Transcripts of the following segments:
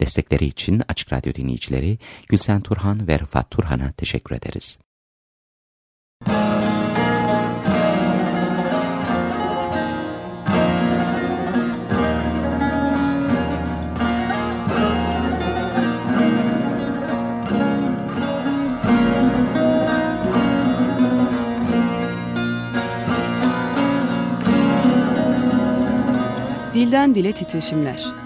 Destekleri için Açık Radyo dinleyicileri Gülsen Turhan ve Rıfat Turhan'a teşekkür ederiz. Dilden Dile Titreşimler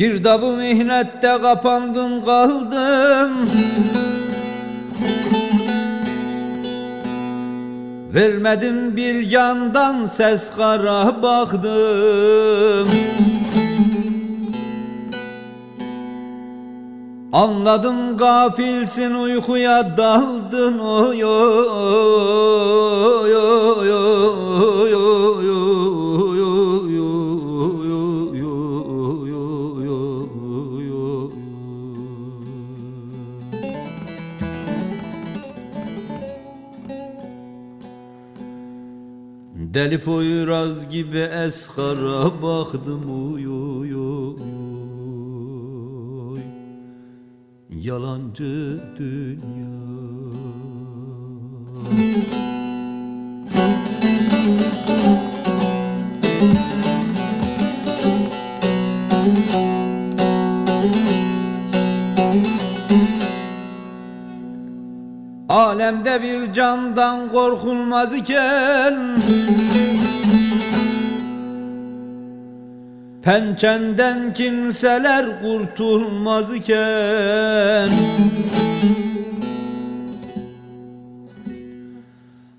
Girdabı mihnette kapandım kaldım Vermedim bir yandan ses kara baktım Anladım gafilsin uykuya daldın oy oy oy oy oy Deli poyraz gibi eskara baktım uy uy uy Yalancı dünya Alemde bir candan korkulmaz iken Pençenden kimseler kurtulmaz iken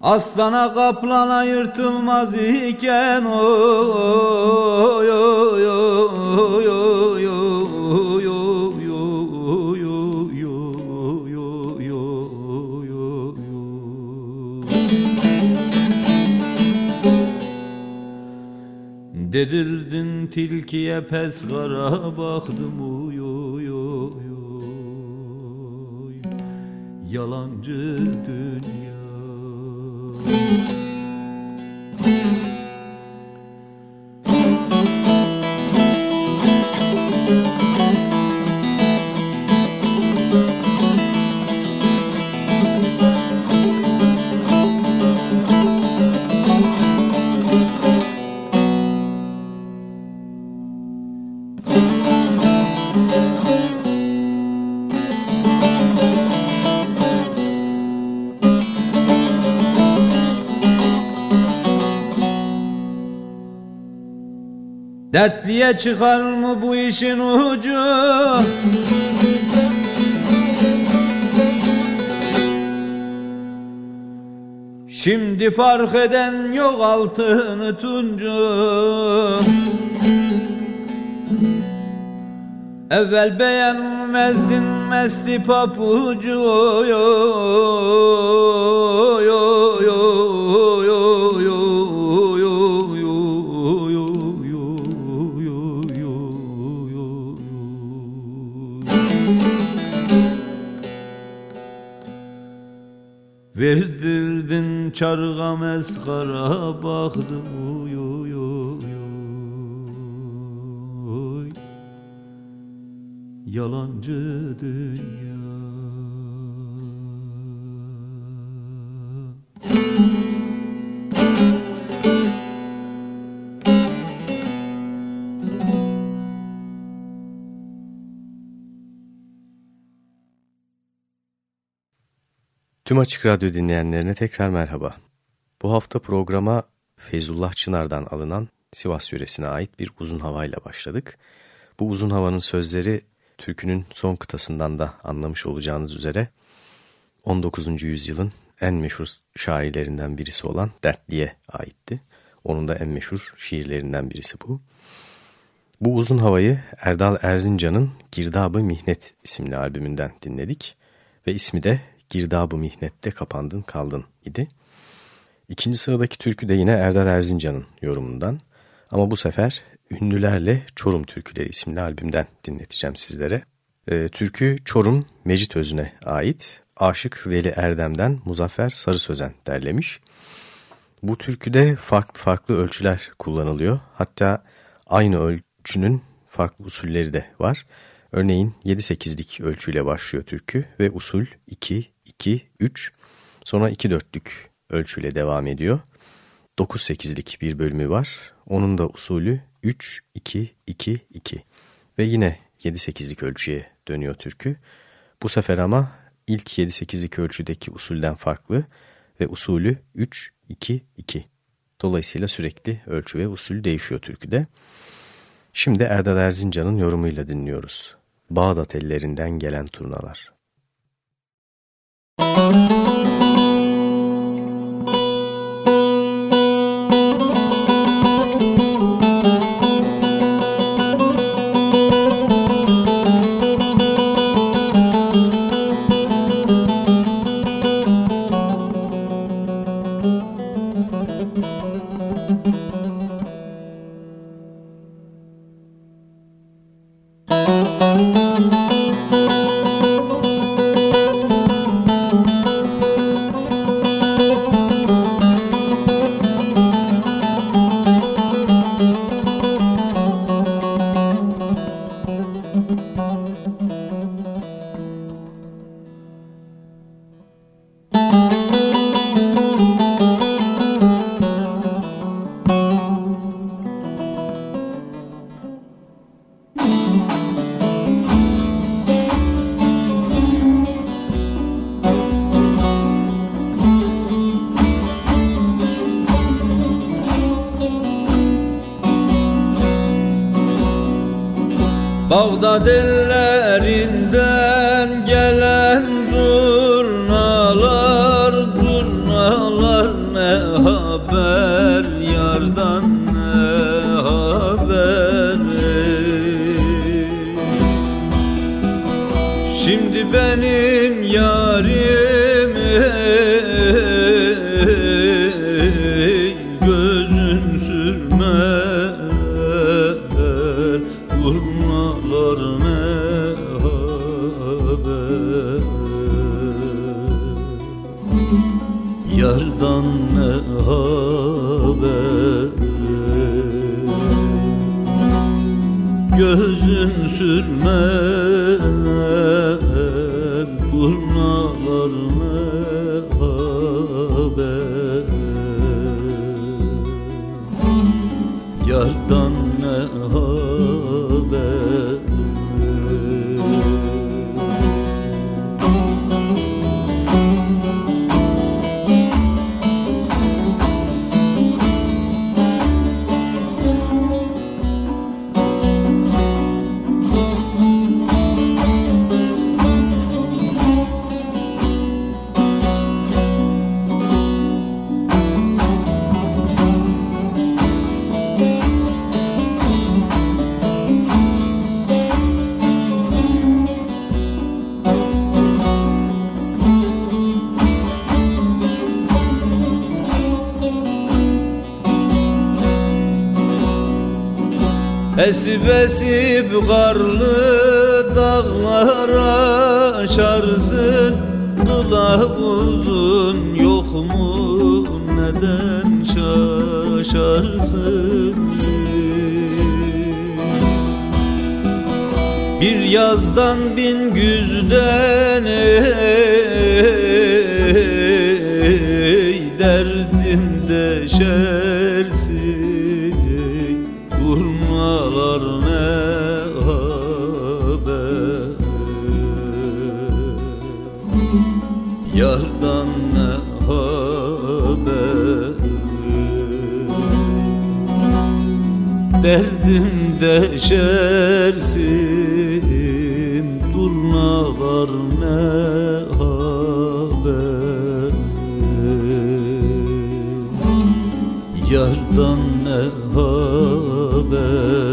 Aslana kaplana yırtılmaz iken oy oy oy oy Dedirdin tilkiye pes kara baktım uy uy uy uy. Yalancı dünya Dertliye çıkar mı bu işin ucu? Şimdi fark eden yok altını tuncu Evvel beğenmezdin mesti papucu oy, oy, Verdirdin çarga meskara baktım uy uy uy uy. Yalancı dünya Tüm Açık Radyo dinleyenlerine tekrar merhaba. Bu hafta programa Feyzullah Çınar'dan alınan Sivas yöresine ait bir uzun havayla başladık. Bu uzun havanın sözleri türkünün son kıtasından da anlamış olacağınız üzere 19. yüzyılın en meşhur şairlerinden birisi olan Dertli'ye aitti. Onun da en meşhur şiirlerinden birisi bu. Bu uzun havayı Erdal Erzincan'ın Girdabı Mihnet isimli albümünden dinledik ve ismi de Girdabı Mihnet'te kapandın kaldın idi. İkinci sıradaki türkü de yine Erdal Erzincan'ın yorumundan ama bu sefer Ünlülerle Çorum Türküleri isimli albümden dinleteceğim sizlere. E, türkü Çorum Mecit Özü'ne ait Aşık Veli Erdem'den Muzaffer Sarı Sözen derlemiş. Bu türküde farklı farklı ölçüler kullanılıyor. Hatta aynı ölçünün farklı usulleri de var. Örneğin 7-8'lik ölçüyle başlıyor türkü ve usul 2-2-3 sonra 2-4'lük ölçüyle devam ediyor. 9-8'lik bir bölümü var. Onun da usulü 3-2-2-2 ve yine 7-8'lik ölçüye dönüyor türkü. Bu sefer ama ilk 7-8'lik ölçüdeki usulden farklı ve usulü 3-2-2. Dolayısıyla sürekli ölçü ve usul değişiyor türküde. Şimdi Erdal Erzincan'ın yorumuyla dinliyoruz. Bağdat ellerinden gelen turnalar. Müzik Yardan ne haber? Derdim deşersin Durnalar ne haber? Yardan ne haber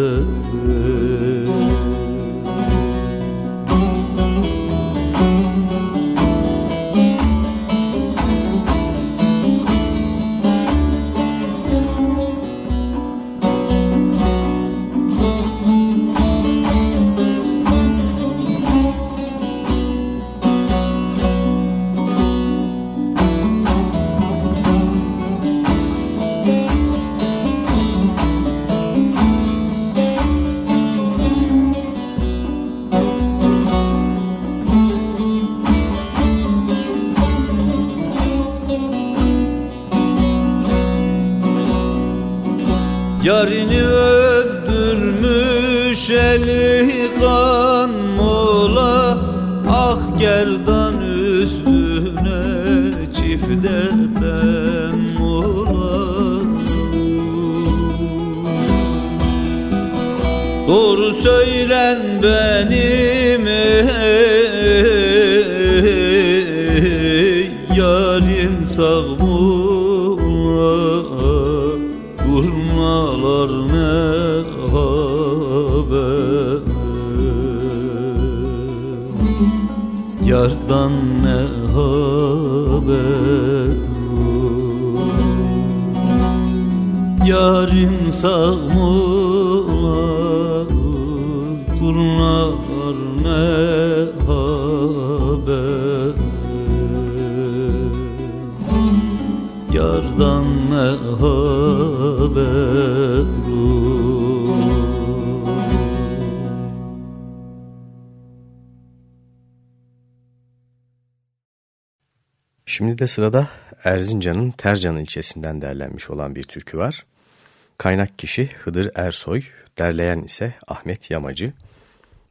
benim ey Yarim sağ mola Vurmalar ne haber Yardan ne haber Yarim sağ mola Turnalar ne haber Yardan ne haber Şimdi de sırada Erzincan'ın Tercan ilçesinden derlenmiş olan bir türkü var. Kaynak kişi Hıdır Ersoy, derleyen ise Ahmet Yamacı.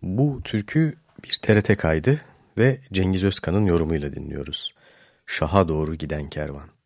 Bu türkü bir TRT kaydı ve Cengiz Özkan'ın yorumuyla dinliyoruz. Şaha doğru giden kervan.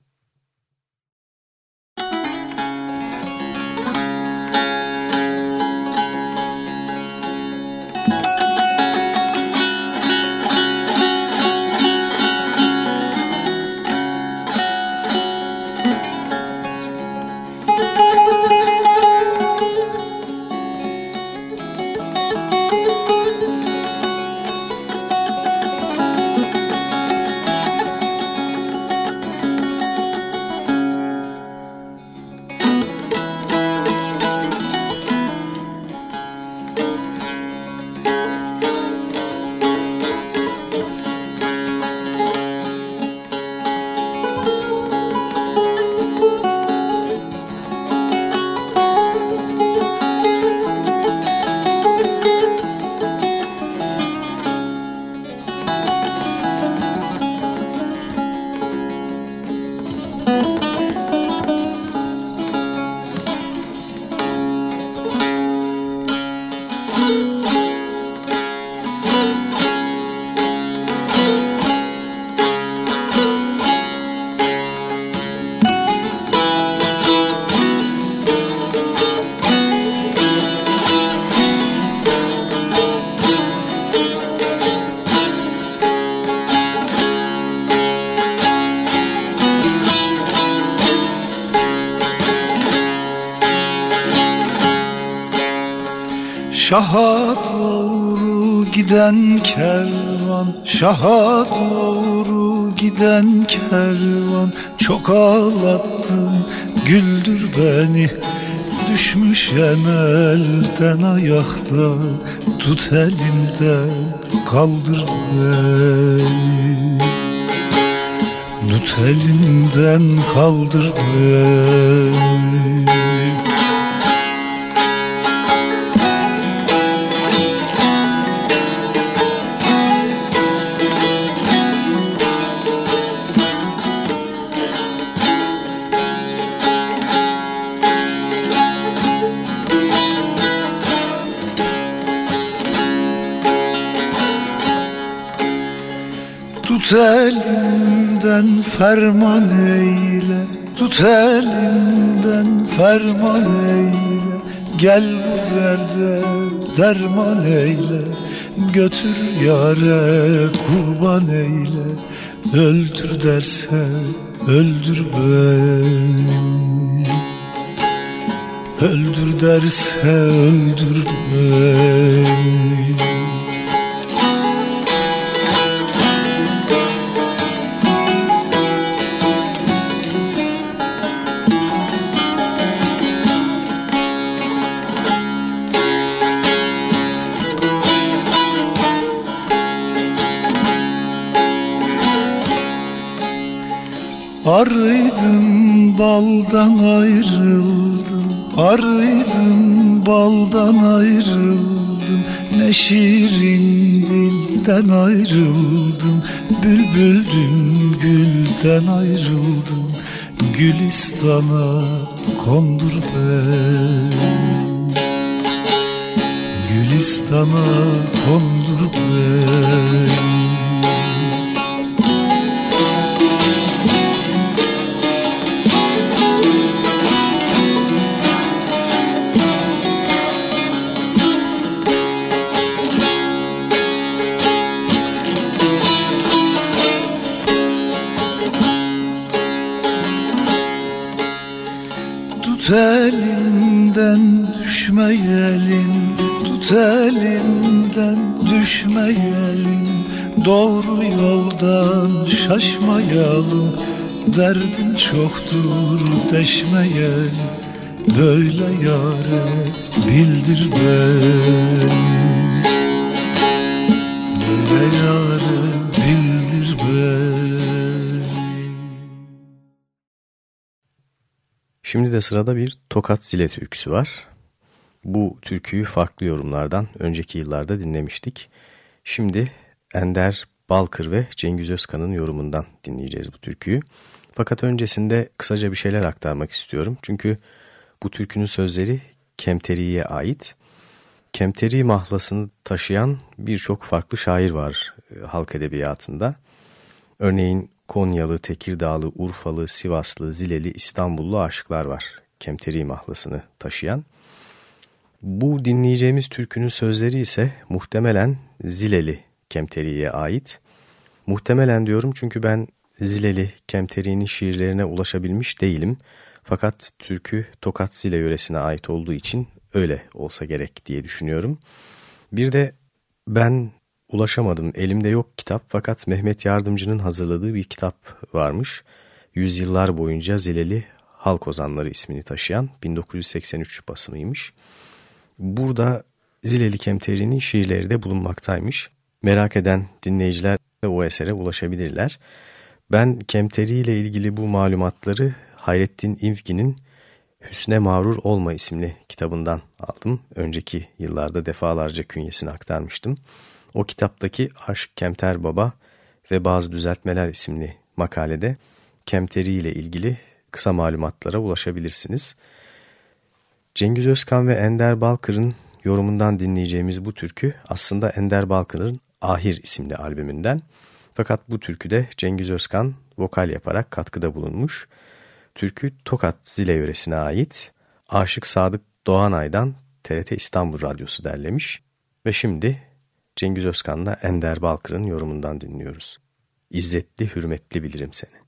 Şaha doğru giden kervan Şaha doğru giden kervan. Çok ağlattın güldür beni Düşmüşem elden ayakta. Tut elimden kaldır beni. Tut elinden kaldır beni Tut ferman eyle Tut elimden ferman eyle. Gel bu derde derman eyle Götür yare kurban eyle. Öldür derse öldür beni. Öldür derse öldür beni Arıydım baldan ayrıldım. Arıydım baldan ayrıldım. Ne şirin dilden ayrıldım. Bülbüldüm gülden ayrıldım. Gülistan'a kondur beni Gülistan'a kondur beni düşmeyelim Tut elimden düşmeyelim Doğru yoldan şaşmayalım. Derdin çoktur deşmeyelim. Böyle yare bildir beni. Böyle yare bildir beni. Şimdi de sırada bir Tokat Zile türküsü var. Bu türküyü farklı yorumlardan önceki yıllarda dinlemiştik. Şimdi Ender Balkır ve Cengiz Özkan'ın yorumundan dinleyeceğiz bu türküyü. Fakat öncesinde kısaca bir şeyler aktarmak istiyorum. Çünkü bu türkünün sözleri Kemteri'ye ait. Kemteri mahlasını taşıyan birçok farklı şair var e, halk edebiyatında. Örneğin Konyalı, Tekirdağlı, Urfalı, Sivaslı, Zileli, İstanbullu aşıklar var Kemteri mahlasını taşıyan. Bu dinleyeceğimiz türkünün sözleri ise muhtemelen Zileli Kemteri'ye ait. Muhtemelen diyorum çünkü ben Zileli Kemteri'nin şiirlerine ulaşabilmiş değilim. Fakat türkü Tokat Zile yöresine ait olduğu için öyle olsa gerek diye düşünüyorum. Bir de ben ulaşamadım. Elimde yok kitap fakat Mehmet Yardımcı'nın hazırladığı bir kitap varmış. Yüzyıllar boyunca Zileli Halk Ozanları ismini taşıyan 1983 basımıymış. Burada Zileli Kemteri'nin şiirleri de bulunmaktaymış. Merak eden dinleyiciler de o esere ulaşabilirler. Ben Kemteri ile ilgili bu malumatları Hayrettin İvgi'nin Hüsne Mağrur Olma isimli kitabından aldım. Önceki yıllarda defalarca künyesini aktarmıştım. O kitaptaki Aşk Kemter Baba ve Bazı Düzeltmeler isimli makalede Kemteri ile ilgili kısa malumatlara ulaşabilirsiniz. Cengiz Özkan ve Ender Balkır'ın yorumundan dinleyeceğimiz bu türkü aslında Ender Balkır'ın Ahir isimli albümünden. Fakat bu türküde Cengiz Özkan vokal yaparak katkıda bulunmuş. Türkü Tokat Zile yöresine ait. Aşık Sadık Doğanay'dan TRT İstanbul Radyosu derlemiş. Ve şimdi Cengiz Özkan'la Ender Balkır'ın yorumundan dinliyoruz. İzzetli, hürmetli bilirim seni.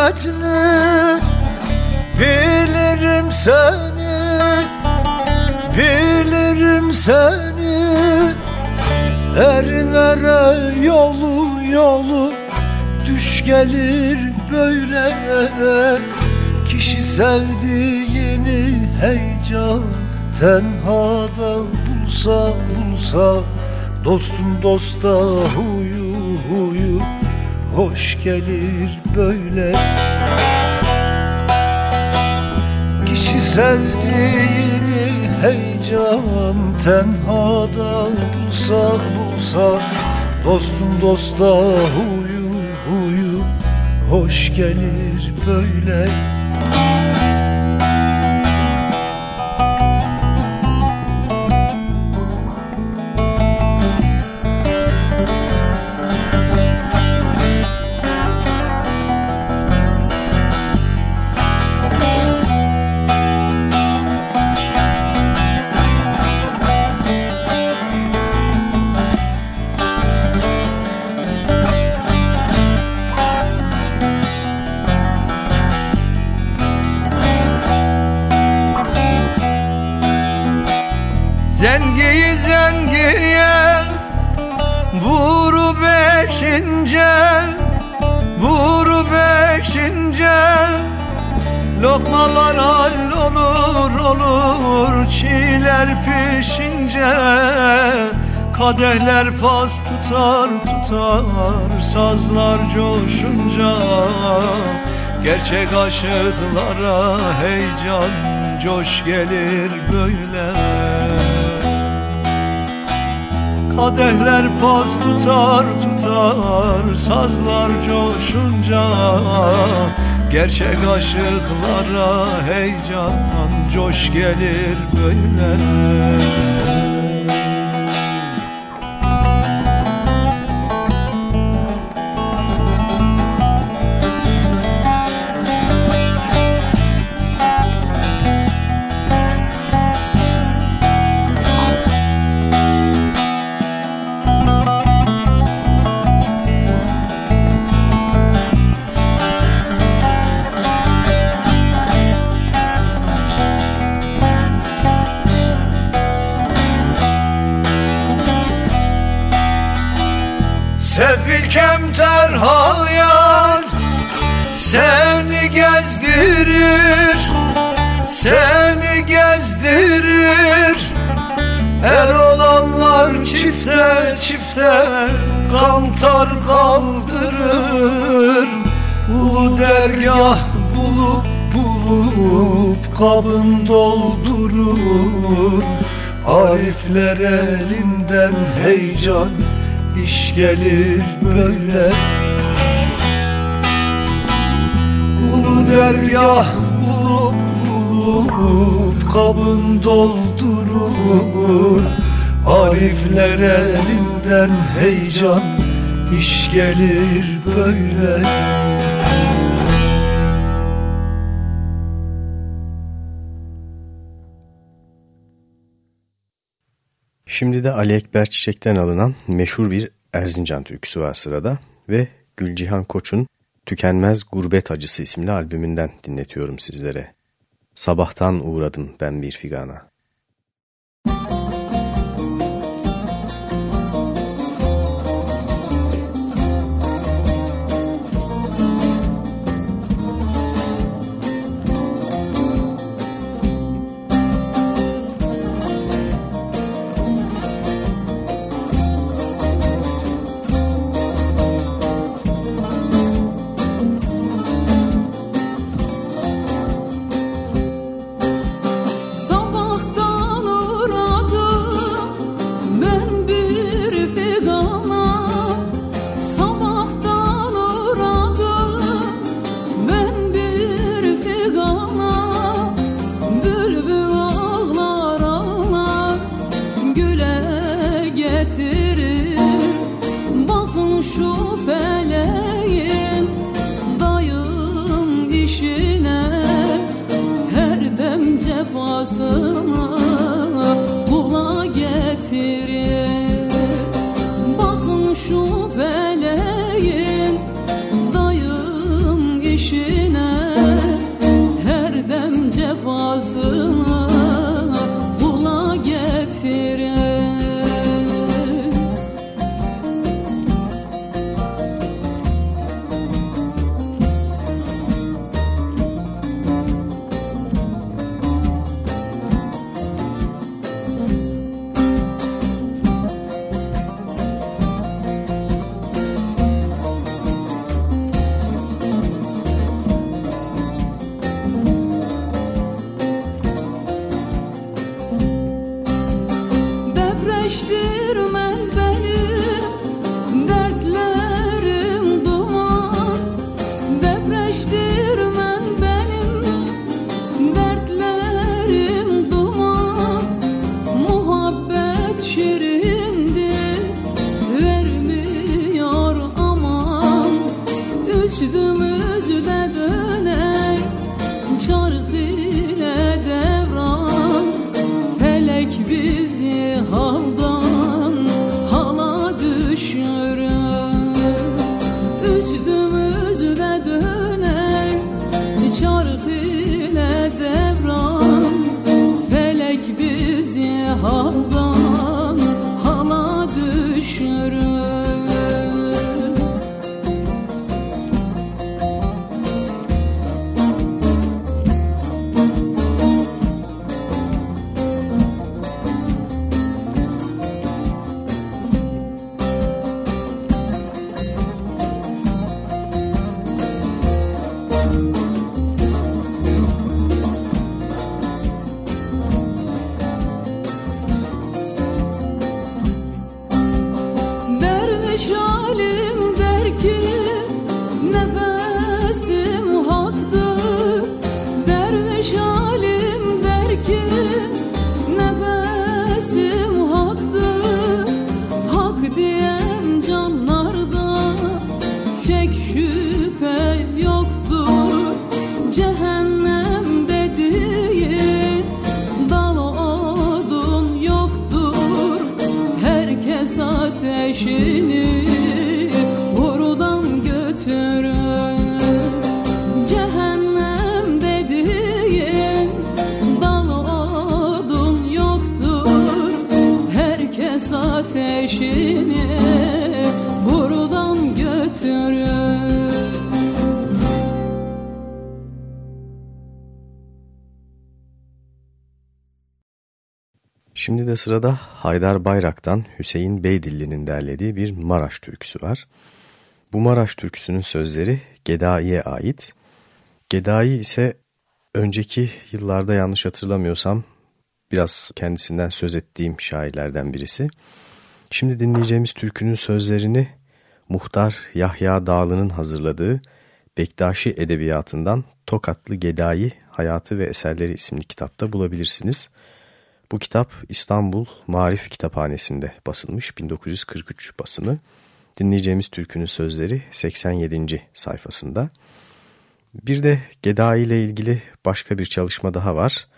Hürmetli Bilirim seni Bilirim seni. Erinlere yolu yolu Düş gelir böyle. Kişi sevdiğini heyecan Tenhada bulsa bulsa Dostun dosta huyu huyu Hoş gelir böyle. Kişi sevdiğini heyecan Tenhada bulsa bulsa Dostun dosta huyu huyu Hoş gelir böyle Pas tutar tutar Sazlar coşunca. Gerçek aşıklara heyecan Coş gelir böyle. Kadehler pas tutar tutar Sazlar coşunca. Gerçek aşıklara heyecan Coş gelir böyle Sefil kemter hayal Seni gezdirir Seni gezdirir. Er olanlar çifte çifte Kantar kaldırır. Ulu dergah bulup bulup Kabın doldurur. Arifler elinden heyecan iş gelir böyle. Ulu dergah bulup bulup kabın doldurur. Arifler elinden heyecan iş gelir böyle Şimdi de Ali Ekber Çiçek'ten alınan meşhur bir Erzincan türküsü var sırada ve Gülcihan Koç'un Tükenmez Gurbet Acısı isimli albümünden dinletiyorum sizlere. Sabahtan uğradım ben bir figana. De sırada Haydar Bayrak'tan Hüseyin Beydilli'nin derlediği bir Maraş türküsü var. Bu Maraş türküsünün sözleri Gedai'ye ait. Gedai ise önceki yıllarda yanlış hatırlamıyorsam biraz kendisinden söz ettiğim şairlerden birisi. Şimdi dinleyeceğimiz türkünün sözlerini Muhtar Yahya Dağlı'nın hazırladığı Bektaşi Edebiyatı'ndan Tokatlı Gedai Hayatı ve Eserleri isimli kitapta bulabilirsiniz. Bu kitap İstanbul Marif Kitaphanesi'nde basılmış 1943 basımı. Dinleyeceğimiz türkünün sözleri 87. sayfasında. Bir de Gedai ile ilgili başka bir çalışma daha var.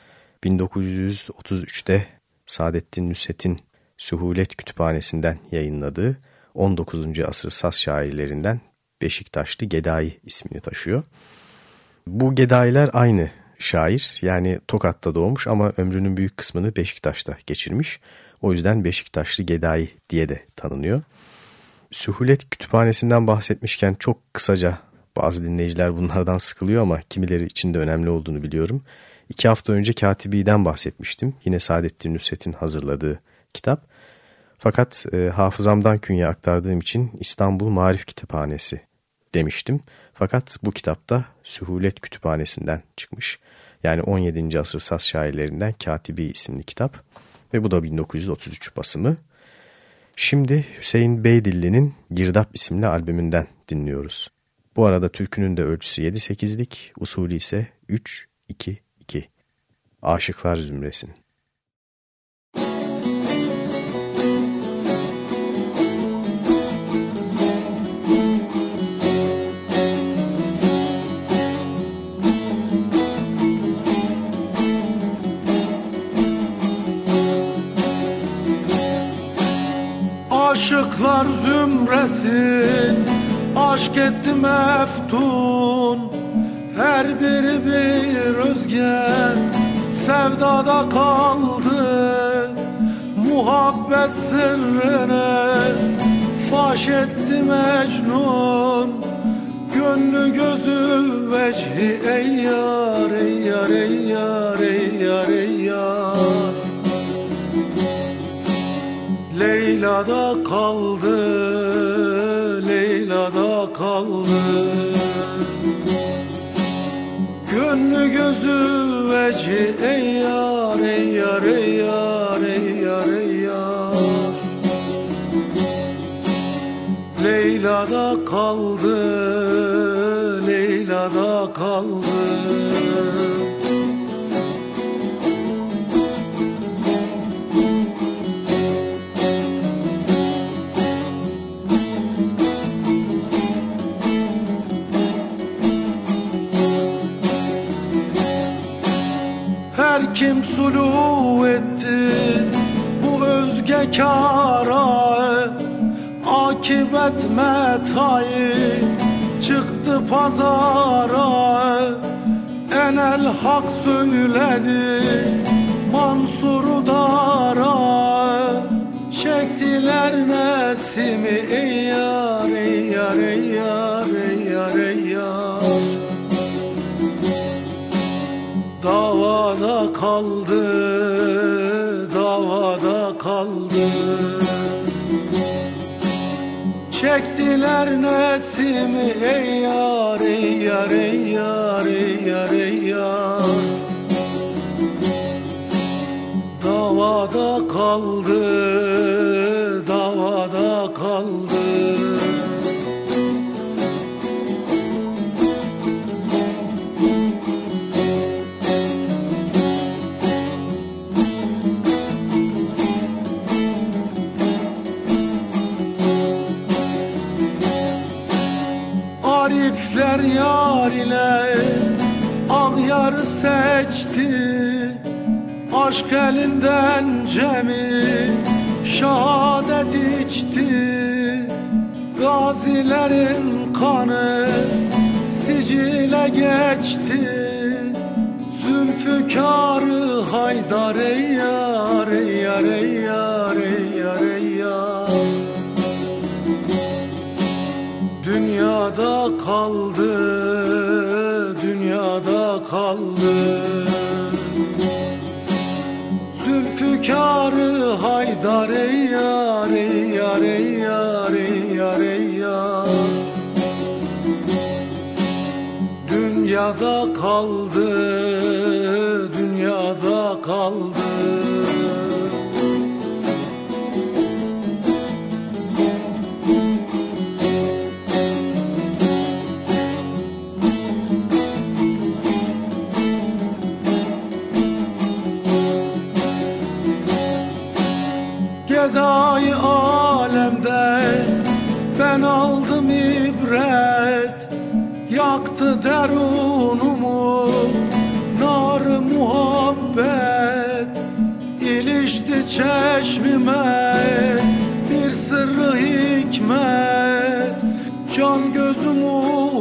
1933'te Saadettin Nusret'in Suhulet Kütüphanesi'nden yayınladığı 19. asır Saz şairlerinden Beşiktaşlı Gedai ismini taşıyor. Bu Gedailer aynı şair yani Tokat'ta doğmuş ama ömrünün büyük kısmını Beşiktaş'ta geçirmiş. O yüzden Beşiktaşlı Gedai diye de tanınıyor. Suhulet Kütüphanesi'nden bahsetmişken çok kısaca bazı dinleyiciler bunlardan sıkılıyor ama kimileri için de önemli olduğunu biliyorum. İki hafta önce Katibi'den bahsetmiştim. Yine Saadettin Nusret'in hazırladığı kitap. Fakat e, hafızamdan künye aktardığım için İstanbul Marif Kütüphanesi demiştim. Fakat bu kitapta Suhulet Kütüphanesi'nden çıkmış. Yani 17. asır Saz şairlerinden Katibi isimli kitap. Ve bu da 1933 basımı. Şimdi Hüseyin Beydilli'nin Girdap isimli albümünden dinliyoruz. Bu arada türkünün de ölçüsü 7-8'lik, usulü ise 3-2-2. Aşıklar Zümresi'nin. Zümresin Aşk etti meftun Her biri bir rüzgar Sevdada kaldı. Muhabbet sırrını Faş etti Mecnun. Gönlü gözü vecihi Ey yar ey yar ey yar ey yar ey yar. Leyla'da kaldı, kaldı. Gönlü gözü veci ey yar ey yar ey yar ey yar ey yar. Leyla'da kaldı Leyla'da kaldı. Akibet metayı çıktı pazara Enel hak söyledi. Mansur dara Çektiler nesimi. Ey yar ey yar ey yar ey yar ey yar. Davada kaldı, Çektiler nesimi ey yar, ey yar, ey yar, ey yar, ey yar Davada kaldı, Aşk elinden cemi Şehadet içti. Gazilerin kanı Sicile geçti. Zülfükarı Haydar ey yar ey yar ey yar ey yar ey yar. Dünyada kaldı, dünyada kaldı Zülfükarı Haydar ey yar, ey yar, ey yar, ey yar, ey yar. Dünyada kaldı, dünyada kaldı çeşmime bir sırrı hikmet. Can gözümü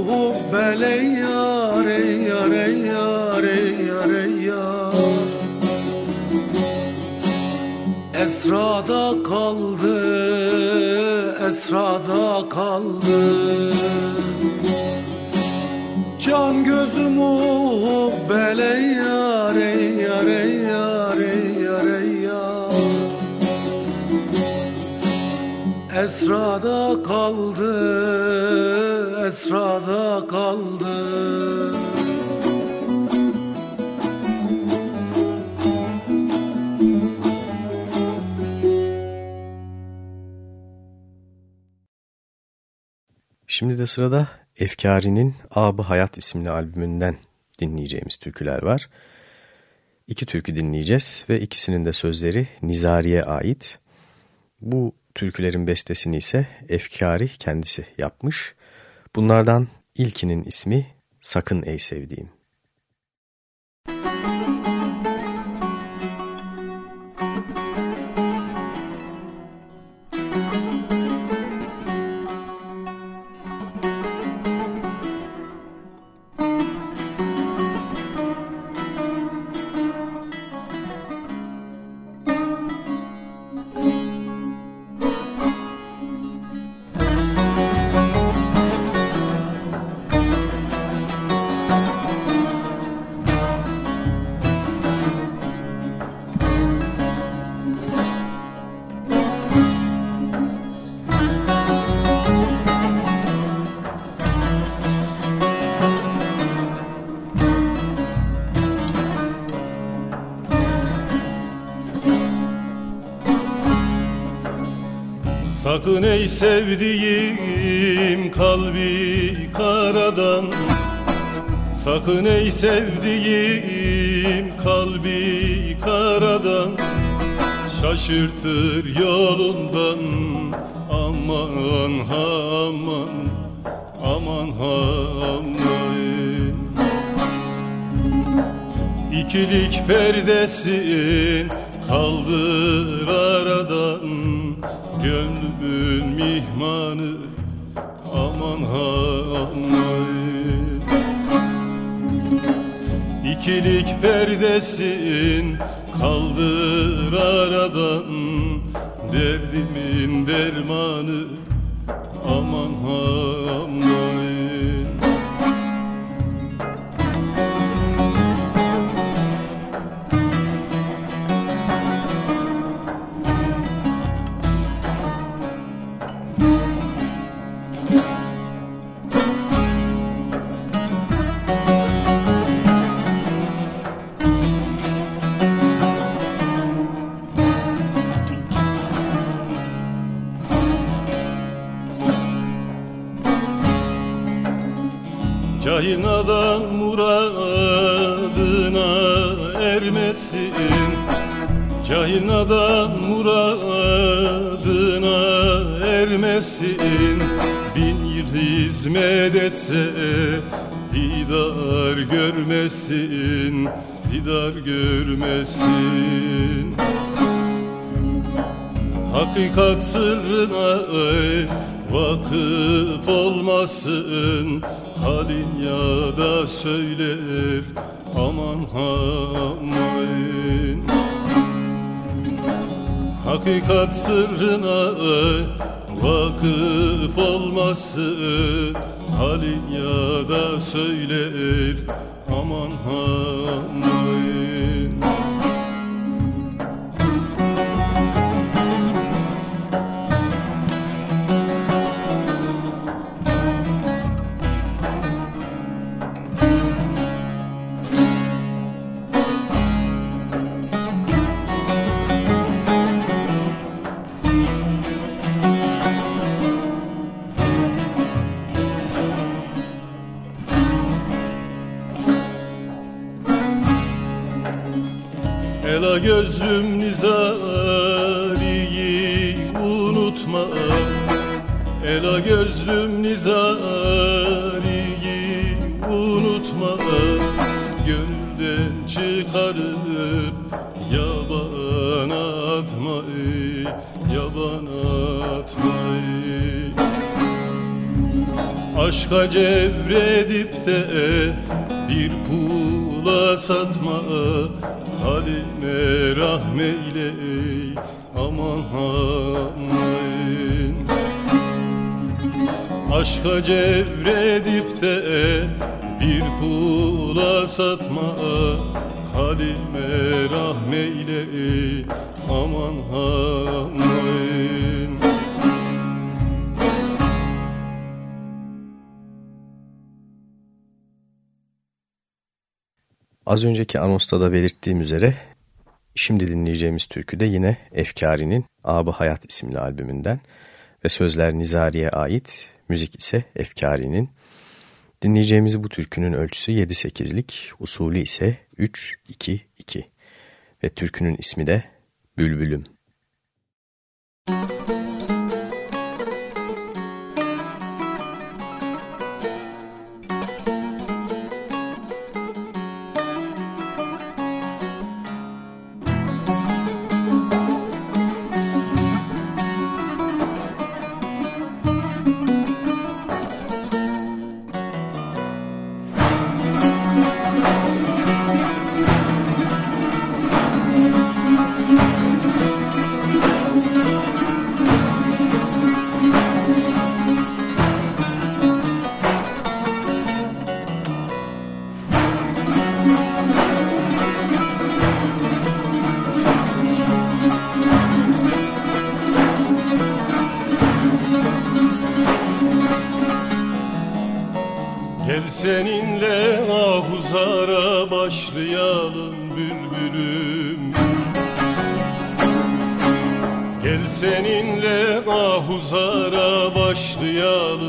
hubbel ey yar ey yar Esrada kaldı, esrada kaldı. Can gözümü hubbel ey Esrada kaldı, esrada kaldı Şimdi de sırada Efkari'nin Abı Hayat isimli albümünden dinleyeceğimiz türküler var. İki türkü dinleyeceğiz ve ikisinin de sözleri Nizari'ye ait. Bu türkülerin bestesini ise Efkari kendisi yapmış. Bunlardan ilkinin ismi Sakın Ey Sevdiğim. Sakın ey sevdiğim kalbi karadan. Sakın ey sevdiğim kalbi karadan. Şaşırtır yolundan aman ha aman aman ha aman. İkilik perdesin kaldır perdesin Cahinadan muradına ermesin. Cahinadan muradına ermesin. Bin yıl hizmet etse didar görmesin Didar görmesin. Hakikat sırrına vakıf olmasın Halin ya da söyler aman aman Hakikat sırrına vakıf olmasın Halin ya da söyler aman aman Ela gözlüm nizariyi unutma. Ela gözlüm nizariyi unutma. Gönülden çıkarıp yabana atma ey, Yabana atma ey. Aşka cebredip de bir pula satma Halime rahmeyle ey aman aman Aşka cevredip de bir kula satma. Halime rahmeyle ey aman aman Az önceki anonsta da belirttiğim üzere şimdi dinleyeceğimiz türkü de yine Efkari'nin Abı Hayat isimli albümünden ve sözler Nizari'ye ait, müzik ise Efkari'nin. Dinleyeceğimiz bu türkünün ölçüsü 7-8'lik, usulü ise 3-2-2 ve türkünün ismi de Bülbülüm. Müzik Seninle ahuzara başlayalım bülbülüm. Gel seninle ahuzara başlayalım.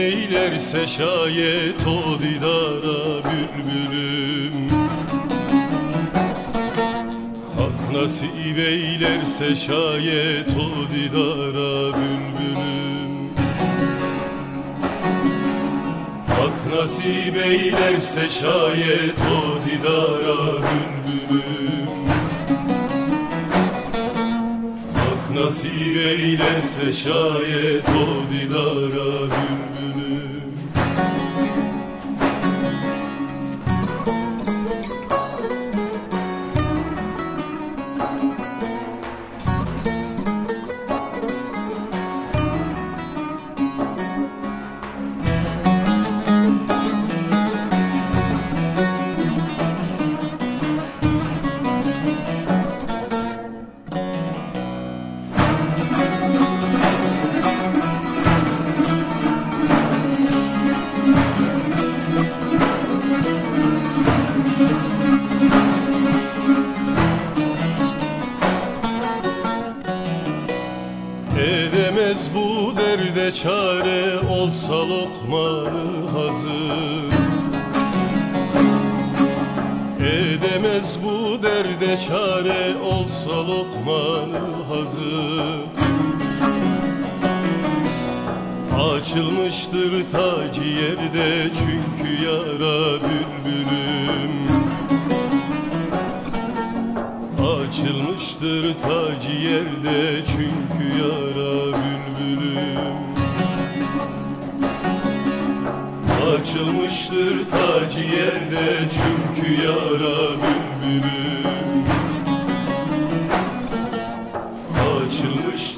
eylerse şayet o didara bülbülüm. Hak nasip eylerse şayet o didara bülbülüm. Hak nasip eylerse şayet o didara bülbülüm. nasip eylerse şayet o didara hürmünü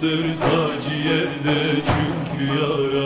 Sevda ciğerde çünkü yara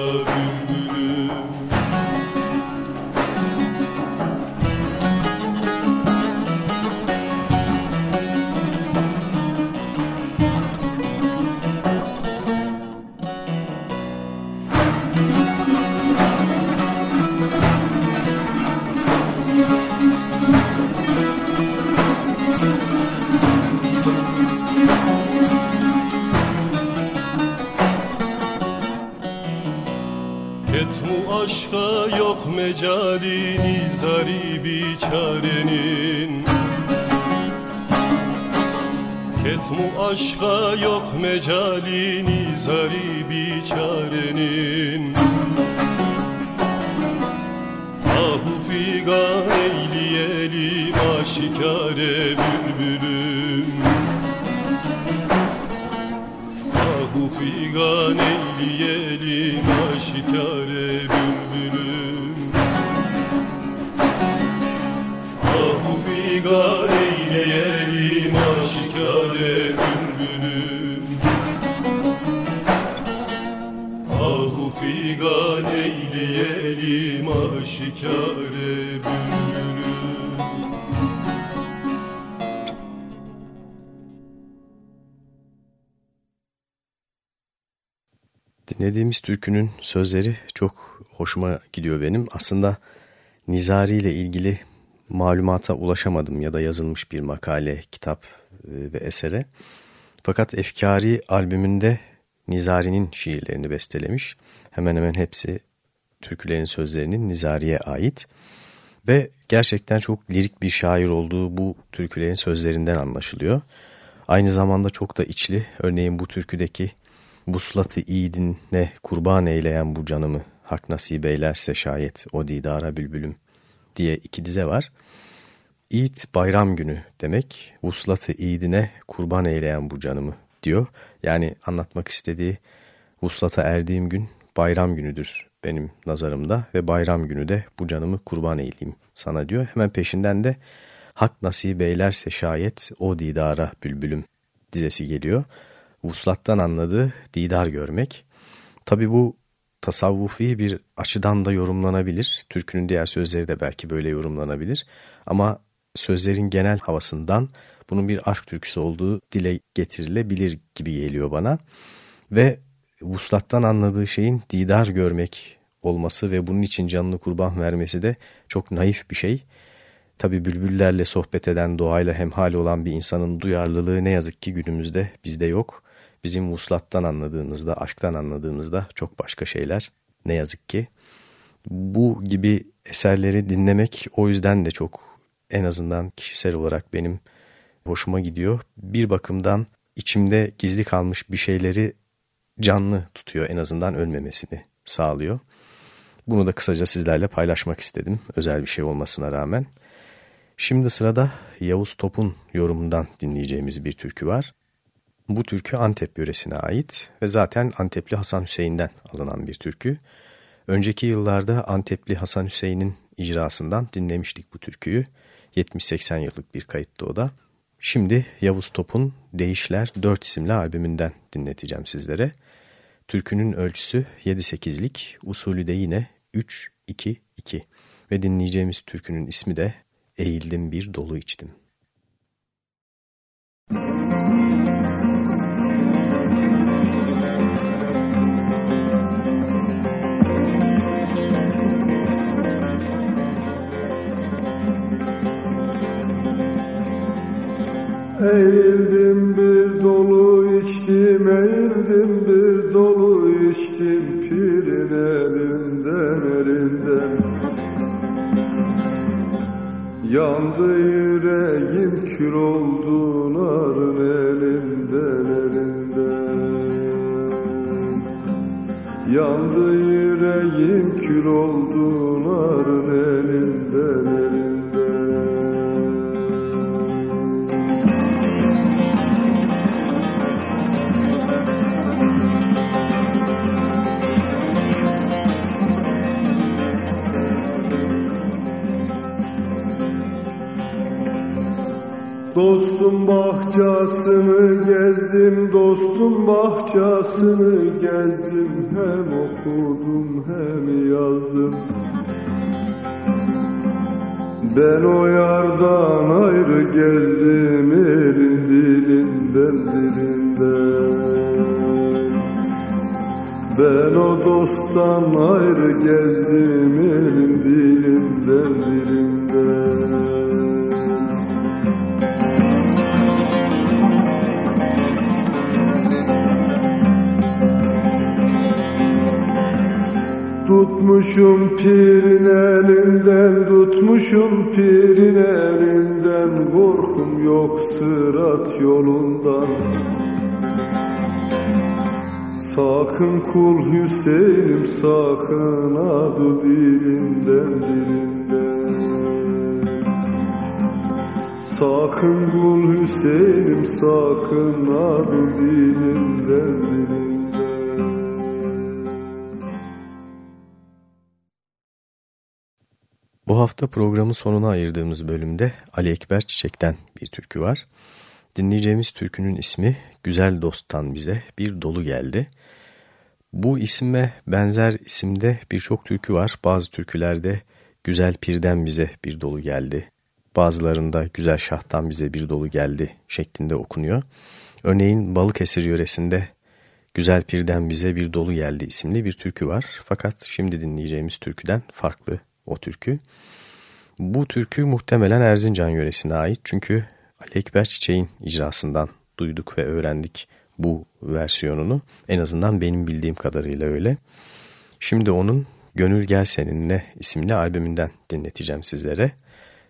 Öztürk'ünün sözleri çok hoşuma gidiyor benim. Aslında Nizari ile ilgili malumata ulaşamadım ya da yazılmış bir makale, kitap e, ve esere. Fakat Efkari albümünde Nizari'nin şiirlerini bestelemiş. Hemen hemen hepsi türkülerin sözlerinin Nizari'ye ait. Ve gerçekten çok lirik bir şair olduğu bu türkülerin sözlerinden anlaşılıyor. Aynı zamanda çok da içli. Örneğin bu türküdeki Buslatı iğdine kurban eyleyen bu canımı hak nasip eylerse şayet o didara bülbülüm diye iki dize var. İd bayram günü demek. Vuslatı idine kurban eyleyen bu canımı diyor. Yani anlatmak istediği vuslata erdiğim gün bayram günüdür benim nazarımda ve bayram günü de bu canımı kurban eyleyeyim sana diyor. Hemen peşinden de hak nasip eylerse şayet o didara bülbülüm dizesi geliyor. Vuslattan anladığı didar görmek. Tabi bu tasavvufi bir açıdan da yorumlanabilir. Türkünün diğer sözleri de belki böyle yorumlanabilir. Ama sözlerin genel havasından bunun bir aşk türküsü olduğu dile getirilebilir gibi geliyor bana. Ve vuslattan anladığı şeyin didar görmek olması ve bunun için canını kurban vermesi de çok naif bir şey. Tabi bülbüllerle sohbet eden, doğayla hemhal olan bir insanın duyarlılığı ne yazık ki günümüzde bizde yok. Bizim vuslattan anladığımızda, aşktan anladığımızda çok başka şeyler ne yazık ki. Bu gibi eserleri dinlemek o yüzden de çok en azından kişisel olarak benim hoşuma gidiyor. Bir bakımdan içimde gizli kalmış bir şeyleri canlı tutuyor en azından ölmemesini sağlıyor. Bunu da kısaca sizlerle paylaşmak istedim özel bir şey olmasına rağmen. Şimdi sırada Yavuz Top'un yorumundan dinleyeceğimiz bir türkü var. Bu türkü Antep yöresine ait ve zaten Antepli Hasan Hüseyin'den alınan bir türkü. Önceki yıllarda Antepli Hasan Hüseyin'in icrasından dinlemiştik bu türküyü. 70-80 yıllık bir kayıttı o da. Şimdi Yavuz Top'un Değişler 4 isimli albümünden dinleteceğim sizlere. Türkünün ölçüsü 7-8'lik, usulü de yine 3-2-2 ve dinleyeceğimiz türkünün ismi de Eğildim Bir Dolu İçtim. Eğildim bir dolu içtim, eğildim bir dolu içtim Pirin elinden elinden. Yandı yüreğim kül oldu narın elinden elinden. Yandı yüreğim kül oldu narın elinden Dostum bahçesini gezdim, dostum bahçesini gezdim. Hem okudum hem yazdım. Ben o yardan ayrı gezdim elin dilinden dilinden. Ben o dosttan ayrı gezdim tutmuşum pirin elinden Korkum yok sırat yolundan. Sakın kul Hüseyin'im sakın adı dilinden dilinden Sakın kul Hüseyin'im sakın adı dilinden hafta programın sonuna ayırdığımız bölümde Ali Ekber Çiçek'ten bir türkü var. Dinleyeceğimiz türkünün ismi Güzel Dost'tan bize bir dolu geldi. Bu isme benzer isimde birçok türkü var. Bazı türkülerde Güzel Pir'den bize bir dolu geldi. Bazılarında Güzel Şah'tan bize bir dolu geldi şeklinde okunuyor. Örneğin Balıkesir yöresinde Güzel Pir'den bize bir dolu geldi isimli bir türkü var. Fakat şimdi dinleyeceğimiz türküden farklı o türkü. Bu türkü muhtemelen Erzincan yöresine ait çünkü Ali Ekber Çiçek'in icrasından duyduk ve öğrendik bu versiyonunu. En azından benim bildiğim kadarıyla öyle. Şimdi onun Gönül Gel Seninle isimli albümünden dinleteceğim sizlere.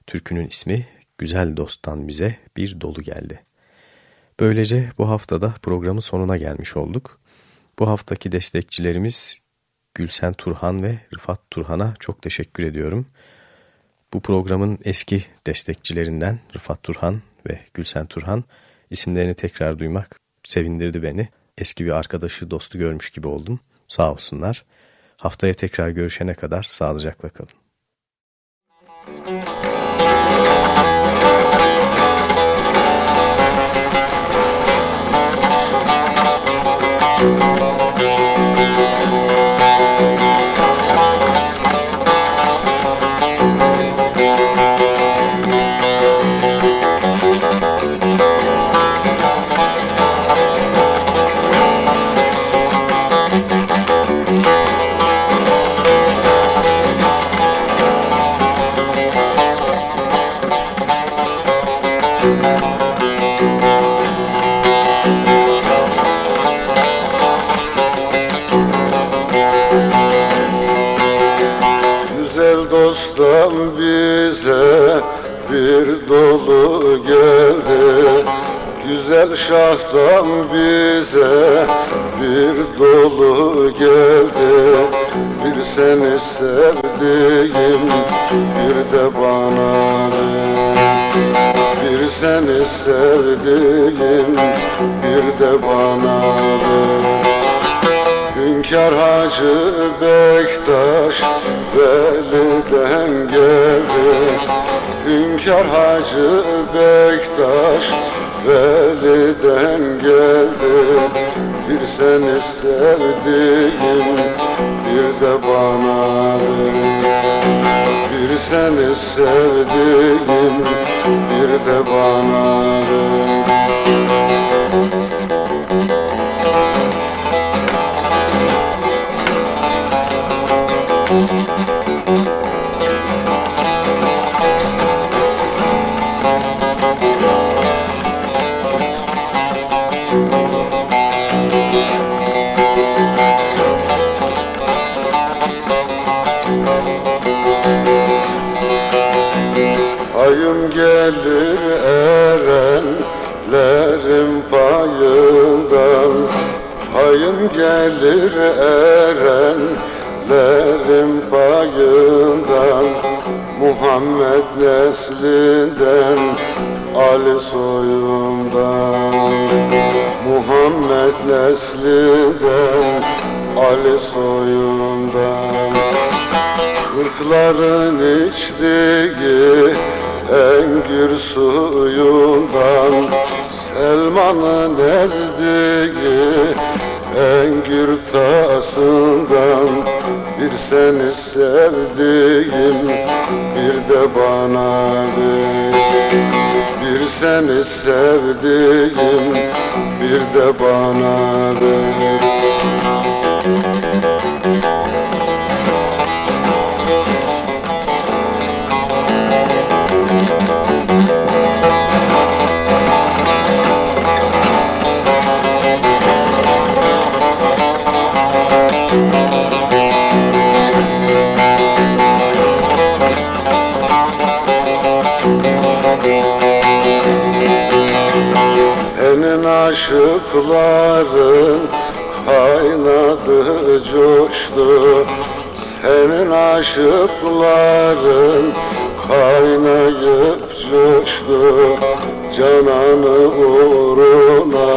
Türkünün ismi Güzel Dost'tan bize bir dolu geldi. Böylece bu haftada programın sonuna gelmiş olduk. Bu haftaki destekçilerimiz Gülsen Turhan ve Rıfat Turhan'a çok teşekkür ediyorum. Bu programın eski destekçilerinden Rıfat Turhan ve Gülsen Turhan isimlerini tekrar duymak sevindirdi beni. Eski bir arkadaşı, dostu görmüş gibi oldum. Sağ olsunlar. Haftaya tekrar görüşene kadar sağlıcakla kalın. Şahtan bize bir dolu geldi. Bir seni sevdiğim bir de bana Bir seni sevdiğim bir de bana Hünkar Hacı Bektaş Veli'den geldi. Hünkar Hacı Bektaş Veli'den geldi Bir seni sevdiğim bir de bana Bir seni sevdiğim bir de bana gelir erenlerin payından Muhammed neslinden Ali soyundan. Muhammed neslinden Ali soyundan. Kırkların içtiği Engür suyundan Selman'ın ezdiği Engür tasından Bir seni sevdiğim Bir de bana ver. Bir seni sevdiğim Bir de bana ver aşıkların kaynadı coştu. Senin aşıkların kaynayıp coştu. Cananı uğruna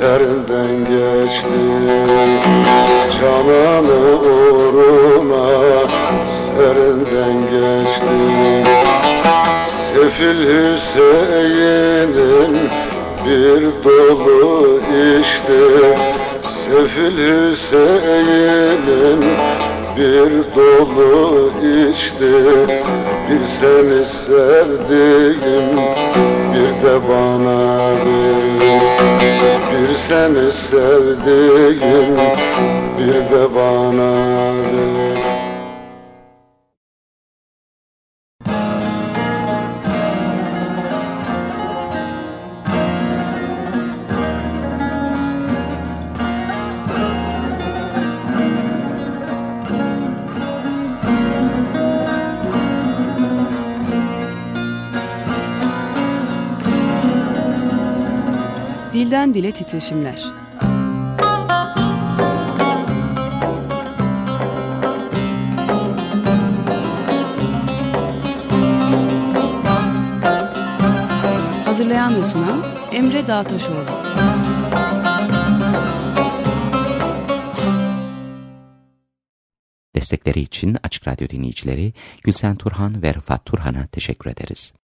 serinden geçti. Cananı uğruna serinden geçti Sefil Hüseyin'in bir dolu işte. Sefil Hüseyin'in bir dolu işte. Bir seni sevdiğim bir de bana ver Bir seni sevdiğim bir de bana ver Dilden Dile Titreşimler Hazırlayan ve sunan Emre Dağtaşoğlu Destekleri için Açık Radyo dinleyicileri Gülsen Turhan ve Rıfat Turhan'a teşekkür ederiz.